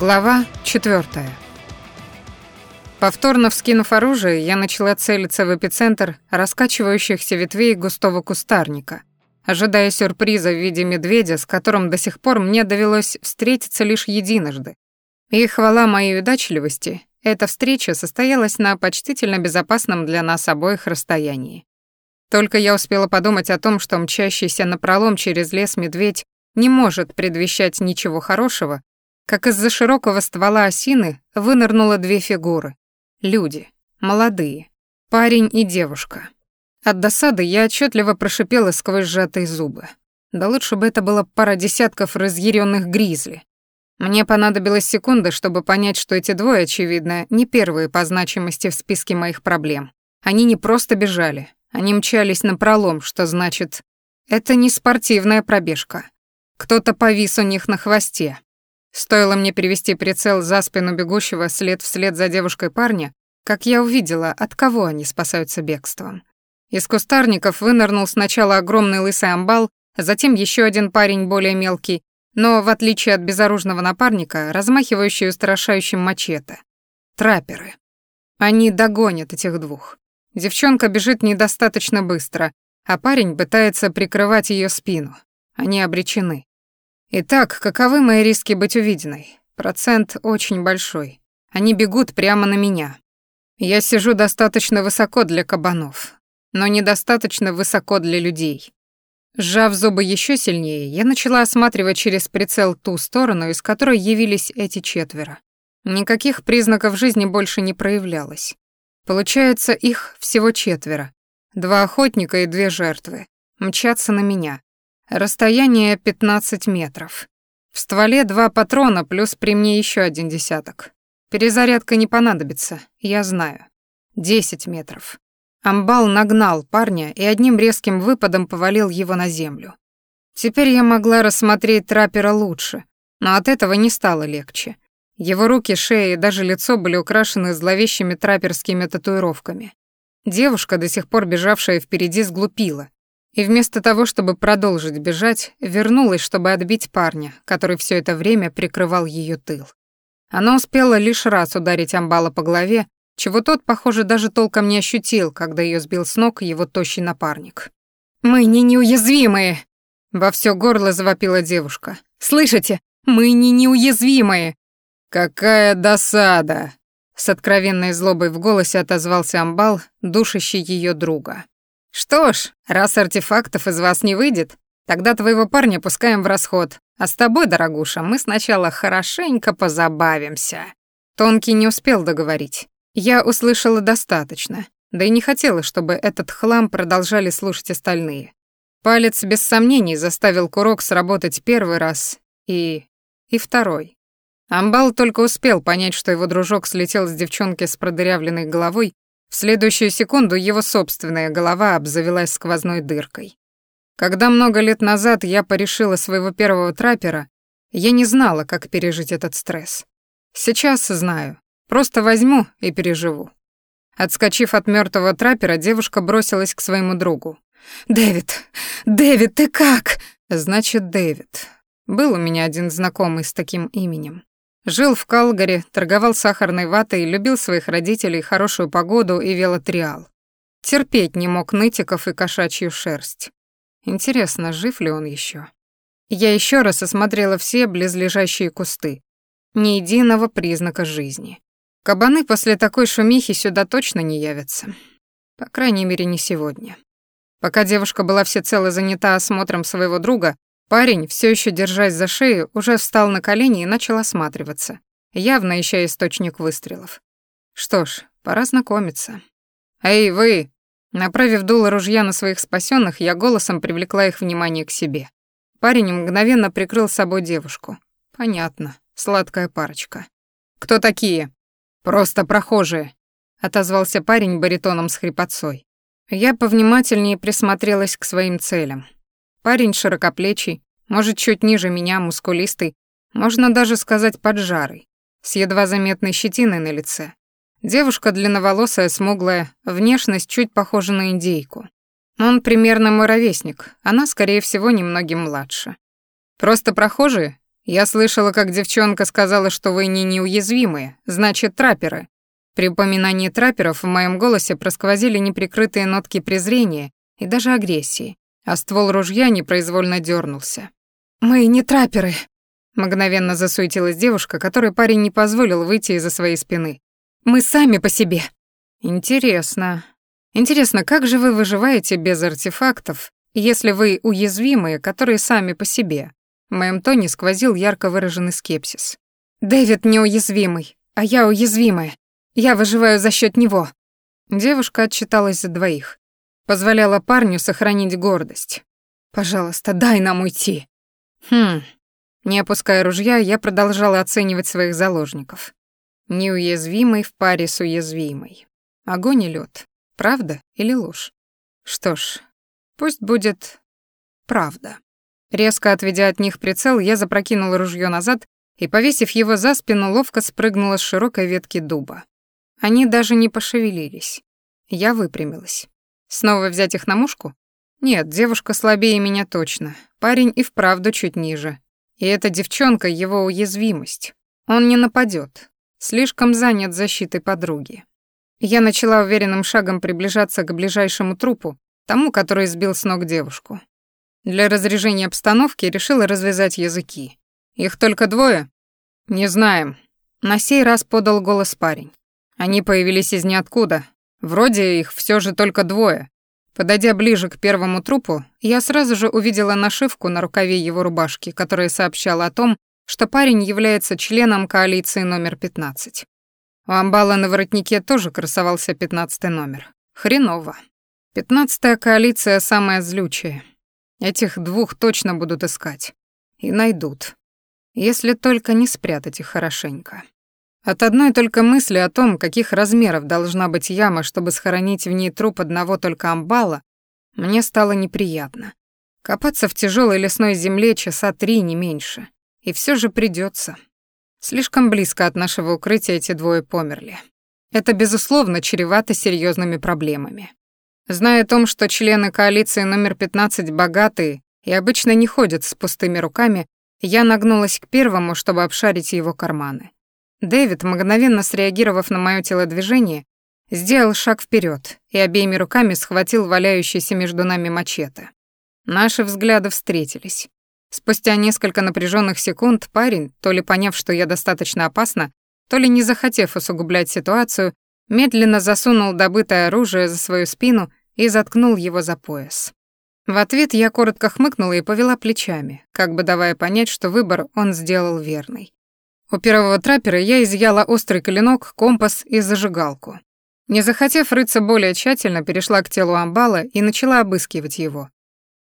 Глава 4. Повторно вскинув оружие, я начала целиться в эпицентр раскачивающихся ветвей густого кустарника, ожидая сюрприза в виде медведя, с которым до сих пор мне довелось встретиться лишь единожды. И хвала моей удачливости, эта встреча состоялась на почтительно безопасном для нас обоих расстоянии. Только я успела подумать о том, что мчащийся напролом через лес медведь не может предвещать ничего хорошего, как из-за широкого ствола осины вынырнуло две фигуры. Люди. Молодые. Парень и девушка. От досады я отчетливо прошипела сквозь сжатые зубы. Да лучше бы это было пара десятков разъяренных гризли. Мне понадобилась секунда, чтобы понять, что эти двое, очевидно, не первые по значимости в списке моих проблем. Они не просто бежали, они мчались на пролом, что значит, это не спортивная пробежка. Кто-то повис у них на хвосте, Стоило мне перевести прицел за спину бегущего след вслед за девушкой парня, как я увидела, от кого они спасаются бегством. Из кустарников вынырнул сначала огромный лысый амбал, затем еще один парень более мелкий, но, в отличие от безоружного напарника, размахивающий устрашающим мачете. Трапперы. Они догонят этих двух. Девчонка бежит недостаточно быстро, а парень пытается прикрывать ее спину. Они обречены. Итак, каковы мои риски быть увиденной? Процент очень большой. Они бегут прямо на меня. Я сижу достаточно высоко для кабанов, но недостаточно высоко для людей. Сжав зубы еще сильнее, я начала осматривать через прицел ту сторону, из которой явились эти четверо. Никаких признаков жизни больше не проявлялось. Получается, их всего четверо. Два охотника и две жертвы. Мчатся на меня. Расстояние 15 метров. В стволе два патрона, плюс при мне еще один десяток. Перезарядка не понадобится, я знаю. 10 метров. Амбал нагнал парня и одним резким выпадом повалил его на землю. Теперь я могла рассмотреть траппера лучше, но от этого не стало легче. Его руки, шея и даже лицо были украшены зловещими трапперскими татуировками. Девушка, до сих пор бежавшая впереди, сглупила и вместо того, чтобы продолжить бежать, вернулась, чтобы отбить парня, который все это время прикрывал ее тыл. Она успела лишь раз ударить амбала по голове, чего тот, похоже, даже толком не ощутил, когда ее сбил с ног его тощий напарник. «Мы не неуязвимые!» — во все горло завопила девушка. «Слышите? Мы не неуязвимые!» «Какая досада!» — с откровенной злобой в голосе отозвался амбал, душащий ее друга. «Что ж, раз артефактов из вас не выйдет, тогда твоего парня пускаем в расход, а с тобой, дорогуша, мы сначала хорошенько позабавимся». Тонкий не успел договорить. Я услышала достаточно, да и не хотела, чтобы этот хлам продолжали слушать остальные. Палец без сомнений заставил курок сработать первый раз и... и второй. Амбал только успел понять, что его дружок слетел с девчонки с продырявленной головой в следующую секунду его собственная голова обзавелась сквозной дыркой. Когда много лет назад я порешила своего первого траппера, я не знала, как пережить этот стресс. Сейчас знаю. Просто возьму и переживу. Отскочив от мертвого траппера, девушка бросилась к своему другу. «Дэвид! Дэвид, ты как?» «Значит, Дэвид. Был у меня один знакомый с таким именем. Жил в Калгари, торговал сахарной ватой, любил своих родителей, хорошую погоду и велотриал. Терпеть не мог нытиков и кошачью шерсть. Интересно, жив ли он еще? Я еще раз осмотрела все близлежащие кусты. Ни единого признака жизни. Кабаны после такой шумихи сюда точно не явятся. По крайней мере, не сегодня. Пока девушка была всецело занята осмотром своего друга, Парень, все еще держась за шею, уже встал на колени и начал осматриваться, явно ища источник выстрелов. Что ж, пора знакомиться. «Эй, вы!» Направив дуло ружья на своих спасенных, я голосом привлекла их внимание к себе. Парень мгновенно прикрыл собой девушку. Понятно, сладкая парочка. «Кто такие?» «Просто прохожие», — отозвался парень баритоном с хрипотцой. Я повнимательнее присмотрелась к своим целям. Парень широкоплечий, может, чуть ниже меня, мускулистый, можно даже сказать поджарый, с едва заметной щетиной на лице. Девушка длинноволосая, смуглая, внешность чуть похожа на индейку. Он примерно мой ровесник, она, скорее всего, немногим младше. Просто прохожие? Я слышала, как девчонка сказала, что вы не неуязвимые, значит, трапперы. При упоминании трапперов в моем голосе просквозили неприкрытые нотки презрения и даже агрессии, а ствол ружья непроизвольно дернулся. «Мы не трапперы», — мгновенно засуетилась девушка, которой парень не позволил выйти из-за своей спины. «Мы сами по себе». «Интересно. Интересно, как же вы выживаете без артефактов, если вы уязвимые, которые сами по себе?» В моем тоне сквозил ярко выраженный скепсис. «Дэвид неуязвимый, а я уязвимая. Я выживаю за счет него». Девушка отчиталась за двоих. Позволяла парню сохранить гордость. «Пожалуйста, дай нам уйти». Хм. Не опуская ружья, я продолжала оценивать своих заложников. Неуязвимый в паре с уязвимой. Огонь и лед. Правда или ложь? Что ж, пусть будет правда. Резко отведя от них прицел, я запрокинула ружье назад и, повесив его за спину, ловко спрыгнула с широкой ветки дуба. Они даже не пошевелились. Я выпрямилась. Снова взять их на мушку? Нет, девушка слабее меня точно. Парень и вправду чуть ниже. И эта девчонка — его уязвимость. Он не нападет. Слишком занят защитой подруги. Я начала уверенным шагом приближаться к ближайшему трупу, тому, который сбил с ног девушку. Для разрежения обстановки решила развязать языки. Их только двое? Не знаем. На сей раз подал голос парень. Они появились из ниоткуда. Вроде их все же только двое. Подойдя ближе к первому трупу, я сразу же увидела нашивку на рукаве его рубашки, которая сообщала о том, что парень является членом коалиции номер 15. У амбала на воротнике тоже красовался 15 номер. Хреново. Пятнадцатая коалиция самая злючая. Этих двух точно будут искать. И найдут. Если только не спрятать их хорошенько. От одной только мысли о том, каких размеров должна быть яма, чтобы схоронить в ней труп одного только амбала, мне стало неприятно. Копаться в тяжелой лесной земле часа три, не меньше. И все же придется. Слишком близко от нашего укрытия эти двое померли. Это, безусловно, чревато серьезными проблемами. Зная о том, что члены коалиции номер 15 богатые и обычно не ходят с пустыми руками, я нагнулась к первому, чтобы обшарить его карманы. Дэвид, мгновенно среагировав на моё телодвижение, сделал шаг вперед и обеими руками схватил валяющийся между нами мачете. Наши взгляды встретились. Спустя несколько напряженных секунд парень, то ли поняв, что я достаточно опасна, то ли не захотев усугублять ситуацию, медленно засунул добытое оружие за свою спину и заткнул его за пояс. В ответ я коротко хмыкнула и повела плечами, как бы давая понять, что выбор он сделал верный. У первого траппера я изъяла острый клинок, компас и зажигалку. Не захотев рыться более тщательно, перешла к телу амбала и начала обыскивать его.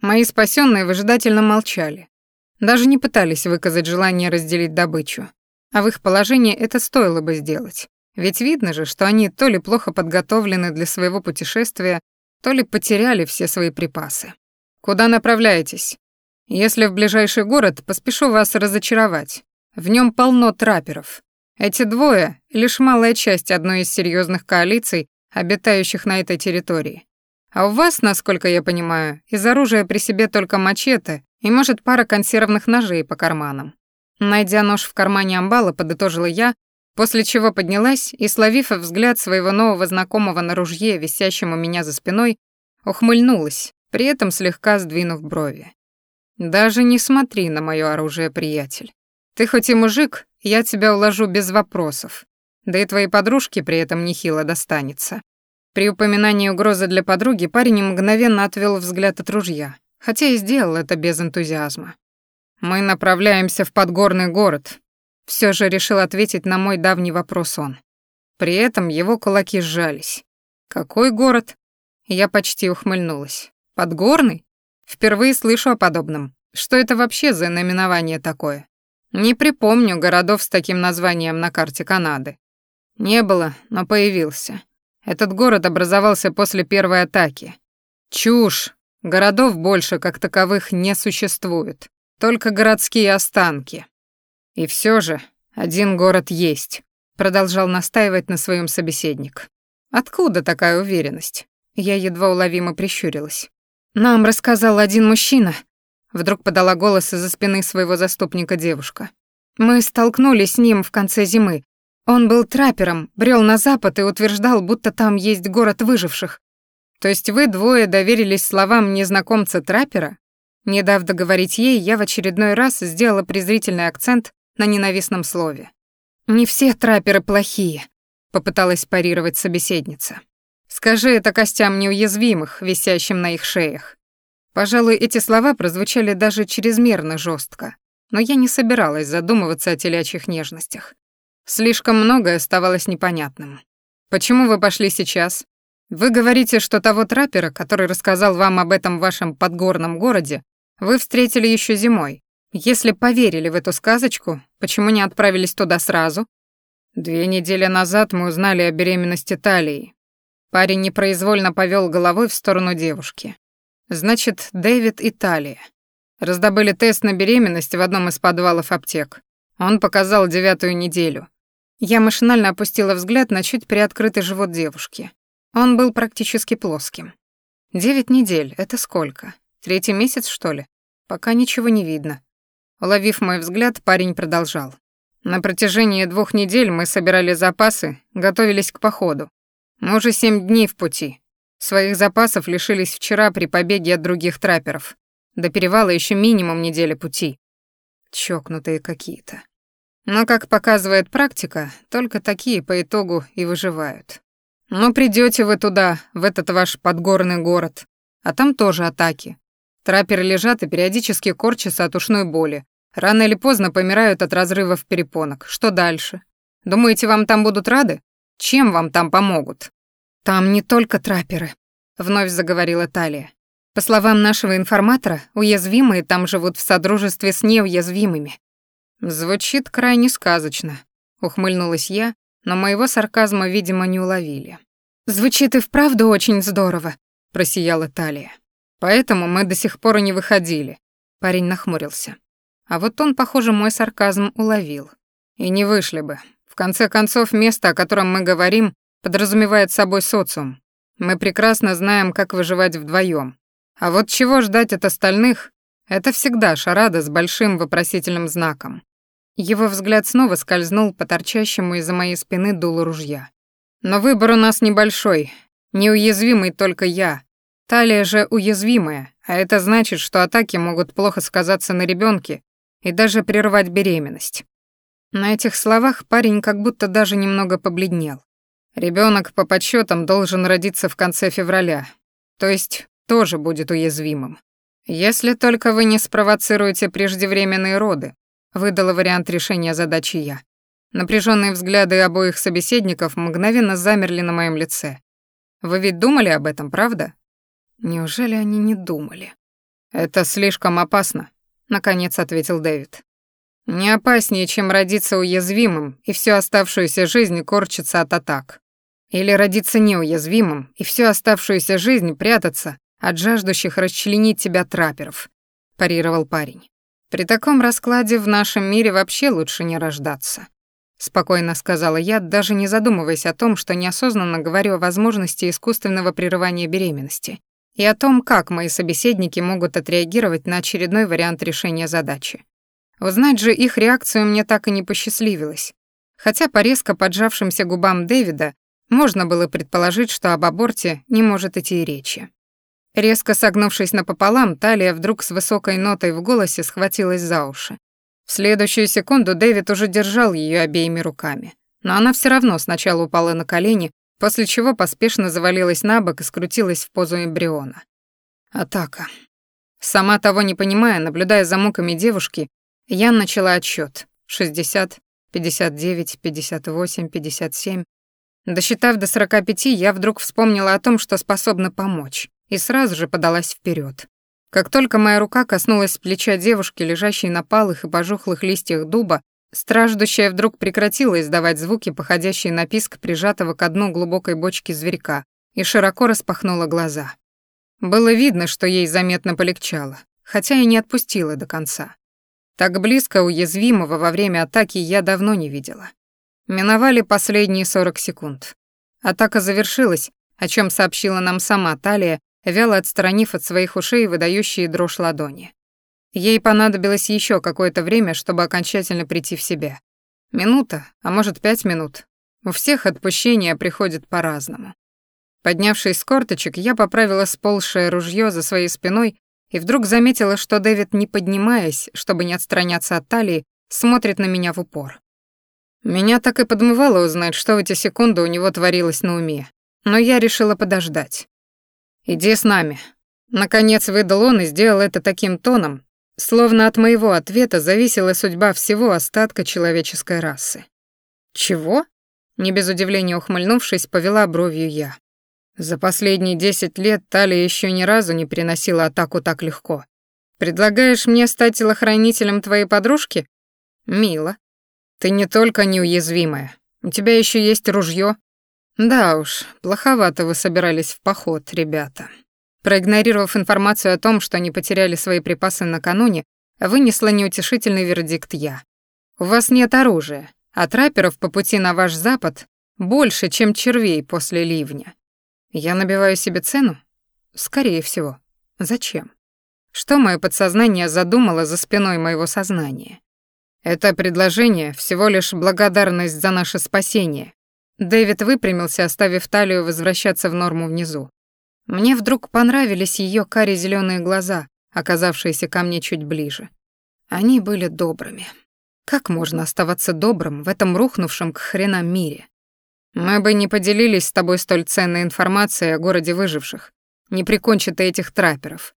Мои спасенные выжидательно молчали. Даже не пытались выказать желание разделить добычу. А в их положении это стоило бы сделать. Ведь видно же, что они то ли плохо подготовлены для своего путешествия, то ли потеряли все свои припасы. Куда направляетесь? Если в ближайший город, поспешу вас разочаровать. В нем полно трапперов. Эти двое — лишь малая часть одной из серьезных коалиций, обитающих на этой территории. А у вас, насколько я понимаю, из оружия при себе только мачете и, может, пара консервных ножей по карманам. Найдя нож в кармане амбала, подытожила я, После чего поднялась и, словив взгляд своего нового знакомого на ружье, висящем у меня за спиной, ухмыльнулась, при этом слегка сдвинув брови. «Даже не смотри на моё оружие, приятель. Ты хоть и мужик, я тебя уложу без вопросов. Да и твоей подружке при этом нехило достанется». При упоминании угрозы для подруги парень мгновенно отвел взгляд от ружья, хотя и сделал это без энтузиазма. «Мы направляемся в подгорный город», все же решил ответить на мой давний вопрос он. При этом его кулаки сжались. «Какой город?» Я почти ухмыльнулась. «Подгорный? Впервые слышу о подобном. Что это вообще за наименование такое? Не припомню городов с таким названием на карте Канады. Не было, но появился. Этот город образовался после первой атаки. Чушь! Городов больше как таковых не существует. Только городские останки. И все же один город есть, продолжал настаивать на своем собеседник. Откуда такая уверенность? Я едва уловимо прищурилась. Нам рассказал один мужчина. Вдруг подала голос из-за спины своего заступника девушка. Мы столкнулись с ним в конце зимы. Он был траппером, брел на запад и утверждал, будто там есть город выживших. То есть вы двое доверились словам незнакомца-траппера? Не дав договорить ей, я в очередной раз сделала презрительный акцент на ненавистном слове. «Не все трапперы плохие», — попыталась парировать собеседница. «Скажи это костям неуязвимых, висящим на их шеях». Пожалуй, эти слова прозвучали даже чрезмерно жестко, но я не собиралась задумываться о телячьих нежностях. Слишком многое оставалось непонятным. «Почему вы пошли сейчас?» «Вы говорите, что того траппера, который рассказал вам об этом вашем подгорном городе, вы встретили еще зимой. Если поверили в эту сказочку, почему не отправились туда сразу? Две недели назад мы узнали о беременности Талии. Парень непроизвольно повел головой в сторону девушки. Значит, Дэвид и Талия. Раздобыли тест на беременность в одном из подвалов аптек. Он показал девятую неделю. Я машинально опустила взгляд на чуть приоткрытый живот девушки. Он был практически плоским. Девять недель — это сколько? Третий месяц, что ли? Пока ничего не видно. Уловив мой взгляд, парень продолжал. На протяжении двух недель мы собирали запасы, готовились к походу. Мы уже семь дней в пути. Своих запасов лишились вчера при побеге от других трапперов. До перевала еще минимум недели пути. Чокнутые какие-то. Но, как показывает практика, только такие по итогу и выживают. Но придете вы туда, в этот ваш подгорный город, а там тоже атаки. Трапперы лежат и периодически корчатся от ушной боли. Рано или поздно помирают от разрывов перепонок. Что дальше? Думаете, вам там будут рады? Чем вам там помогут? Там не только трапперы, вновь заговорила Талия. По словам нашего информатора, уязвимые там живут в содружестве с неуязвимыми. Звучит крайне сказочно, ухмыльнулась я, но моего сарказма, видимо, не уловили. Звучит и вправду очень здорово, просияла Талия. Поэтому мы до сих пор и не выходили. Парень нахмурился. А вот он, похоже, мой сарказм уловил. И не вышли бы. В конце концов, место, о котором мы говорим, подразумевает собой социум. Мы прекрасно знаем, как выживать вдвоем. А вот чего ждать от остальных, это всегда шарада с большим вопросительным знаком. Его взгляд снова скользнул по торчащему из-за моей спины дулу ружья. Но выбор у нас небольшой. Неуязвимый только я, Талия же уязвимая, а это значит, что атаки могут плохо сказаться на ребенке и даже прервать беременность. На этих словах парень как будто даже немного побледнел. Ребенок по подсчетам должен родиться в конце февраля, то есть тоже будет уязвимым. Если только вы не спровоцируете преждевременные роды, выдала вариант решения задачи я. Напряженные взгляды обоих собеседников мгновенно замерли на моем лице. Вы ведь думали об этом, правда? Неужели они не думали? Это слишком опасно, наконец ответил Дэвид. Не опаснее, чем родиться уязвимым и всю оставшуюся жизнь корчиться от атак. Или родиться неуязвимым и всю оставшуюся жизнь прятаться от жаждущих расчленить тебя трапперов, парировал парень. При таком раскладе в нашем мире вообще лучше не рождаться. Спокойно сказала я, даже не задумываясь о том, что неосознанно говорю о возможности искусственного прерывания беременности и о том, как мои собеседники могут отреагировать на очередной вариант решения задачи. Узнать же их реакцию мне так и не посчастливилось. Хотя по резко поджавшимся губам Дэвида можно было предположить, что об аборте не может идти и речи. Резко согнувшись напополам, Талия вдруг с высокой нотой в голосе схватилась за уши. В следующую секунду Дэвид уже держал ее обеими руками. Но она все равно сначала упала на колени, после чего поспешно завалилась на бок и скрутилась в позу эмбриона. Атака. Сама того не понимая, наблюдая за муками девушки, я начала отсчет: 60, 59, 58, 57. Досчитав до 45, я вдруг вспомнила о том, что способна помочь, и сразу же подалась вперед. Как только моя рука коснулась плеча девушки, лежащей на палых и пожухлых листьях дуба, Страждущая вдруг прекратила издавать звуки, походящие на писк прижатого к дну глубокой бочки зверька, и широко распахнула глаза. Было видно, что ей заметно полегчало, хотя и не отпустила до конца. Так близко уязвимого во время атаки я давно не видела. Миновали последние 40 секунд. Атака завершилась, о чем сообщила нам сама Талия, вяло отстранив от своих ушей выдающие дрожь ладони. Ей понадобилось еще какое-то время, чтобы окончательно прийти в себя. Минута, а может пять минут. У всех отпущение приходит по-разному. Поднявшись с корточек, я поправила сползшее ружье за своей спиной и вдруг заметила, что Дэвид, не поднимаясь, чтобы не отстраняться от талии, смотрит на меня в упор. Меня так и подмывало узнать, что в эти секунды у него творилось на уме. Но я решила подождать. «Иди с нами». Наконец выдал он и сделал это таким тоном, словно от моего ответа зависела судьба всего остатка человеческой расы. «Чего?» Не без удивления ухмыльнувшись, повела бровью я. За последние десять лет Талия еще ни разу не приносила атаку так легко. Предлагаешь мне стать телохранителем твоей подружки? Мило. Ты не только неуязвимая, у тебя еще есть ружье. Да уж, плоховато вы собирались в поход, ребята. Проигнорировав информацию о том, что они потеряли свои припасы накануне, вынесла неутешительный вердикт я. У вас нет оружия, а трапперов по пути на ваш запад больше, чем червей после ливня. Я набиваю себе цену? Скорее всего. Зачем? Что мое подсознание задумало за спиной моего сознания? Это предложение всего лишь благодарность за наше спасение. Дэвид выпрямился, оставив талию возвращаться в норму внизу. Мне вдруг понравились ее кари зеленые глаза, оказавшиеся ко мне чуть ближе. Они были добрыми. Как можно оставаться добрым в этом рухнувшем к хренам мире? Мы бы не поделились с тобой столь ценной информацией о городе выживших. Не прикончи ты этих трапперов.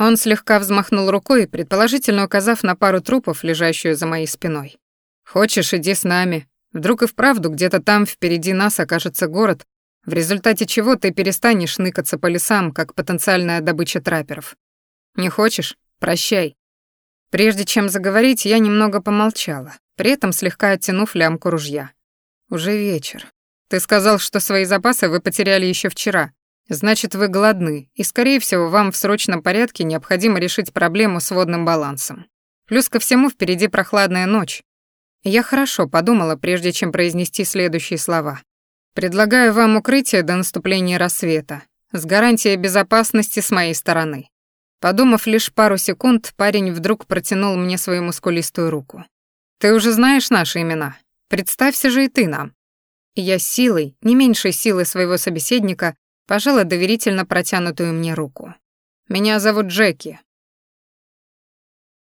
Он слегка взмахнул рукой, предположительно указав на пару трупов, лежащую за моей спиной. Хочешь, иди с нами. Вдруг и вправду где-то там впереди нас окажется город, в результате чего ты перестанешь ныкаться по лесам, как потенциальная добыча трапперов. Не хочешь? Прощай. Прежде чем заговорить, я немного помолчала, при этом слегка оттянув лямку ружья. Уже вечер. Ты сказал, что свои запасы вы потеряли еще вчера. Значит, вы голодны, и, скорее всего, вам в срочном порядке необходимо решить проблему с водным балансом. Плюс ко всему впереди прохладная ночь. Я хорошо подумала, прежде чем произнести следующие слова. Предлагаю вам укрытие до наступления рассвета, с гарантией безопасности с моей стороны. Подумав лишь пару секунд, парень вдруг протянул мне свою мускулистую руку. Ты уже знаешь наши имена. Представься же и ты нам я силой, не меньшей силой своего собеседника, пожала доверительно протянутую мне руку. «Меня зовут Джеки.